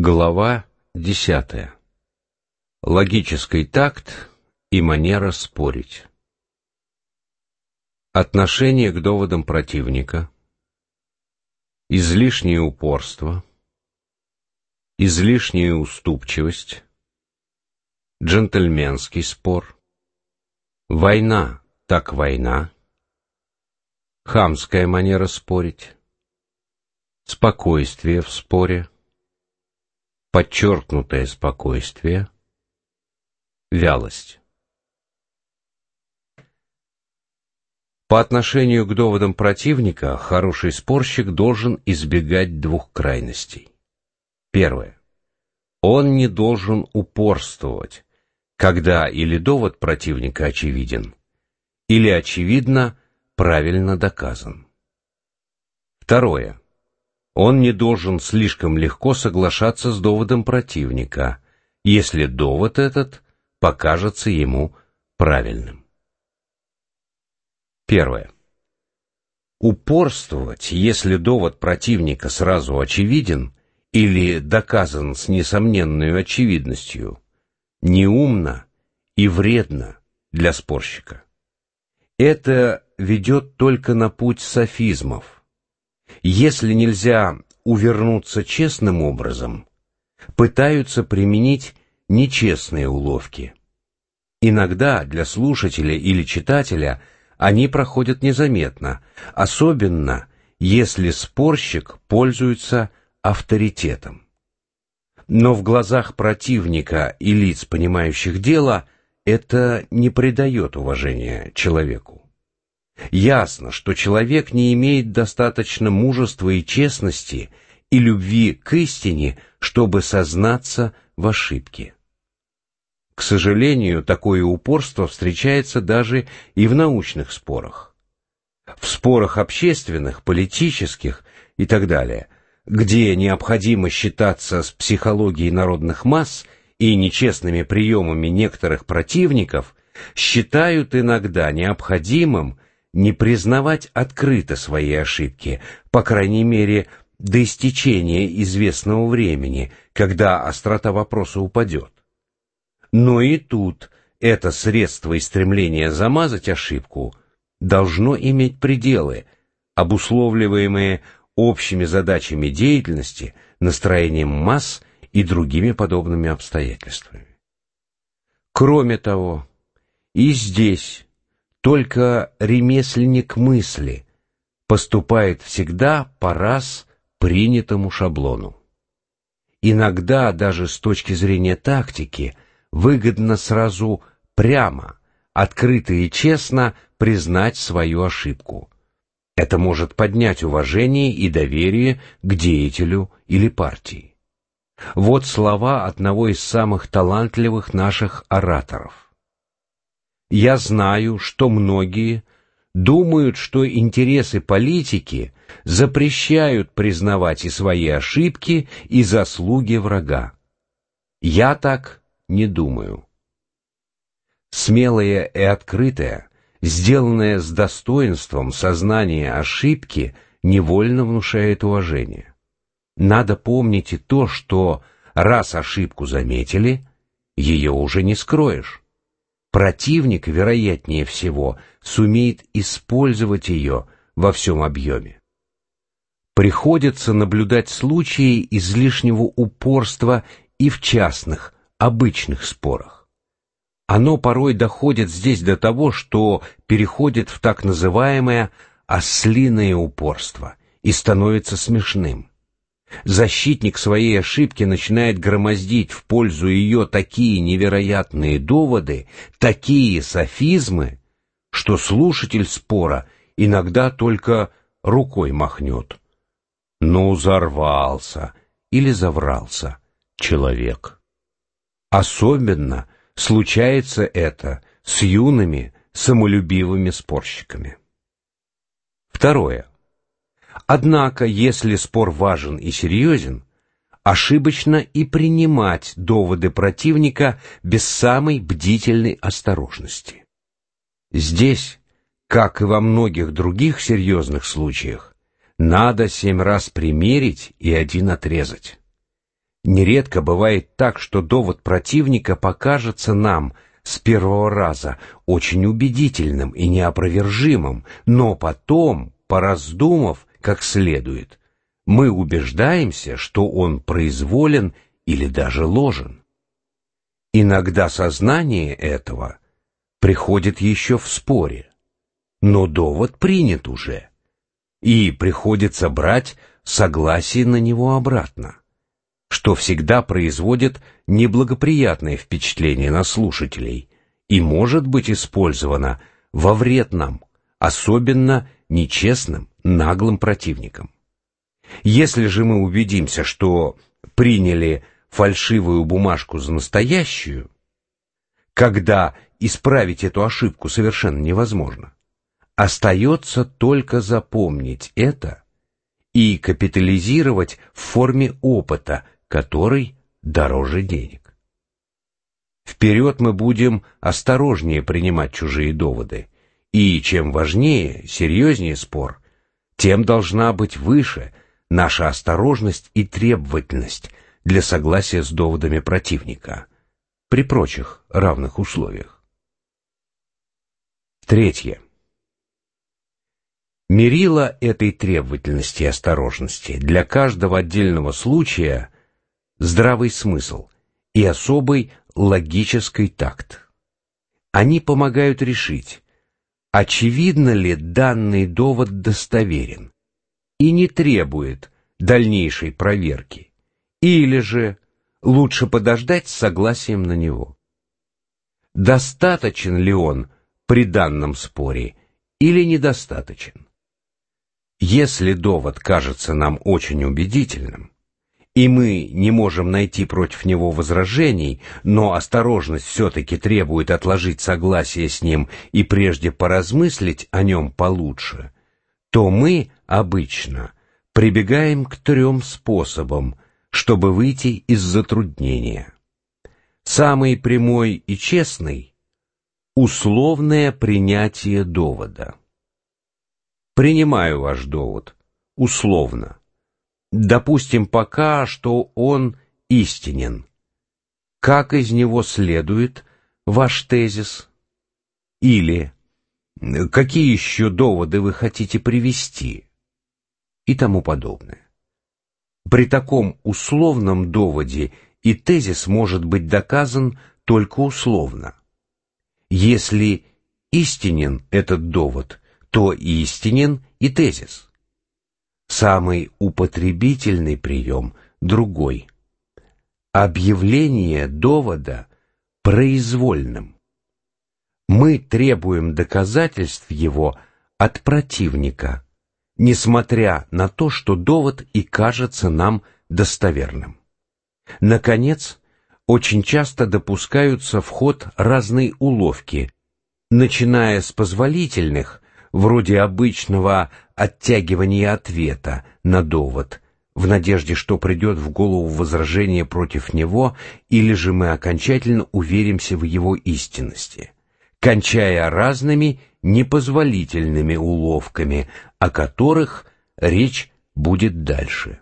Глава десятая. Логический такт и манера спорить. Отношение к доводам противника. Излишнее упорство. Излишняя уступчивость. Джентльменский спор. Война так война. Хамская манера спорить. Спокойствие в споре подчеркнутое спокойствие, вялость. По отношению к доводам противника хороший спорщик должен избегать двух крайностей. Первое. Он не должен упорствовать, когда или довод противника очевиден, или очевидно правильно доказан. Второе. Он не должен слишком легко соглашаться с доводом противника, если довод этот покажется ему правильным. Первое. Упорствовать, если довод противника сразу очевиден или доказан с несомненной очевидностью, неумно и вредно для спорщика. Это ведет только на путь софизмов, если нельзя увернуться честным образом, пытаются применить нечестные уловки. Иногда для слушателя или читателя они проходят незаметно, особенно если спорщик пользуется авторитетом. Но в глазах противника и лиц, понимающих дело, это не придает уважения человеку. Ясно, что человек не имеет достаточно мужества и честности и любви к истине, чтобы сознаться в ошибке. К сожалению, такое упорство встречается даже и в научных спорах. В спорах общественных, политических и так далее, где необходимо считаться с психологией народных масс и нечестными приемами некоторых противников, считают иногда необходимым не признавать открыто свои ошибки, по крайней мере, до истечения известного времени, когда острота вопроса упадет. Но и тут это средство и стремление замазать ошибку должно иметь пределы, обусловливаемые общими задачами деятельности, настроением масс и другими подобными обстоятельствами. Кроме того, и здесь только ремесленник мысли поступает всегда по раз принятому шаблону. Иногда даже с точки зрения тактики выгодно сразу прямо, открыто и честно признать свою ошибку. Это может поднять уважение и доверие к деятелю или партии. Вот слова одного из самых талантливых наших ораторов. Я знаю, что многие думают, что интересы политики запрещают признавать и свои ошибки, и заслуги врага. Я так не думаю. Смелое и открытое, сделанное с достоинством сознание ошибки невольно внушает уважение. Надо помнить и то, что раз ошибку заметили, ее уже не скроешь противник, вероятнее всего, сумеет использовать ее во всем объеме. Приходится наблюдать случаи излишнего упорства и в частных, обычных спорах. Оно порой доходит здесь до того, что переходит в так называемое «ослиное упорство» и становится смешным. Защитник своей ошибки начинает громоздить в пользу ее такие невероятные доводы, такие софизмы, что слушатель спора иногда только рукой махнет. Ну, взорвался или заврался человек. Особенно случается это с юными самолюбивыми спорщиками. Второе. Однако, если спор важен и серьезен, ошибочно и принимать доводы противника без самой бдительной осторожности. Здесь, как и во многих других серьезных случаях, надо семь раз примерить и один отрезать. Нередко бывает так, что довод противника покажется нам с первого раза очень убедительным и неопровержимым, но потом, пораздумав как следует, мы убеждаемся, что он произволен или даже ложен. Иногда сознание этого приходит еще в споре, но довод принят уже, и приходится брать согласие на него обратно, что всегда производит неблагоприятное впечатление на слушателей и может быть использовано во вред нам, особенно нечестным, наглым противникам. Если же мы убедимся, что приняли фальшивую бумажку за настоящую, когда исправить эту ошибку совершенно невозможно, остается только запомнить это и капитализировать в форме опыта, который дороже денег. Вперед мы будем осторожнее принимать чужие доводы, и чем важнее, серьезнее спор, тем должна быть выше – наша осторожность и требовательность для согласия с доводами противника при прочих равных условиях. Третье. Мерило этой требовательности и осторожности для каждого отдельного случая здравый смысл и особый логический такт. Они помогают решить, очевидно ли данный довод достоверен, и не требует дальнейшей проверки, или же лучше подождать с согласием на него. Достаточен ли он при данном споре или недостаточен? Если довод кажется нам очень убедительным, и мы не можем найти против него возражений, но осторожность все-таки требует отложить согласие с ним и прежде поразмыслить о нем получше, то мы обычно прибегаем к трем способам, чтобы выйти из затруднения. Самый прямой и честный – условное принятие довода. Принимаю ваш довод, условно. Допустим пока, что он истинен. Как из него следует ваш тезис? Или какие еще доводы вы хотите привести? и тому подобное. При таком условном доводе и тезис может быть доказан только условно. Если истинен этот довод, то истинен и тезис. Самый употребительный прием другой. Объявление довода произвольным. Мы требуем доказательств его от противника, несмотря на то, что довод и кажется нам достоверным. Наконец, очень часто допускаются в ход разные уловки, начиная с позволительных, вроде обычного оттягивания ответа на довод, в надежде, что придет в голову возражение против него, или же мы окончательно уверимся в его истинности кончая разными непозволительными уловками, о которых речь будет дальше.